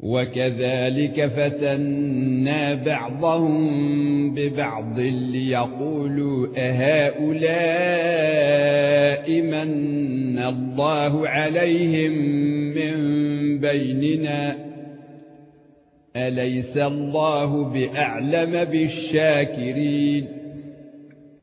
وكذلك فتنا بعضهم ببعض ليقولوا أهؤلاء من الله عليهم من بيننا؟ أليس الله بأعلم بالشاكرين؟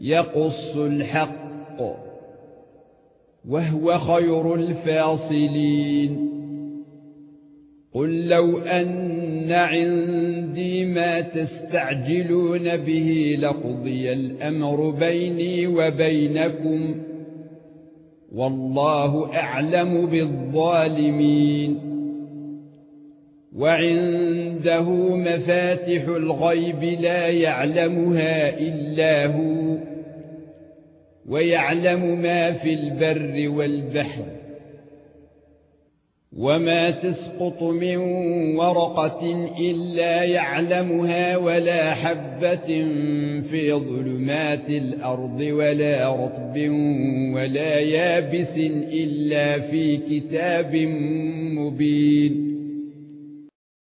يقص الحق وهو خير الفاصلين. قل لو أن عندي ما تستعجلون به لقضي الأمر بيني وبينكم والله أعلم بالظالمين. وعنده مفاتح الغيب لا يعلمها إلا هو ويعلم ما في البر والبحر وما تسقط من ورقة إلا يعلمها ولا حبة في ظلمات الأرض ولا رطب ولا يابس إلا في كتاب مبين.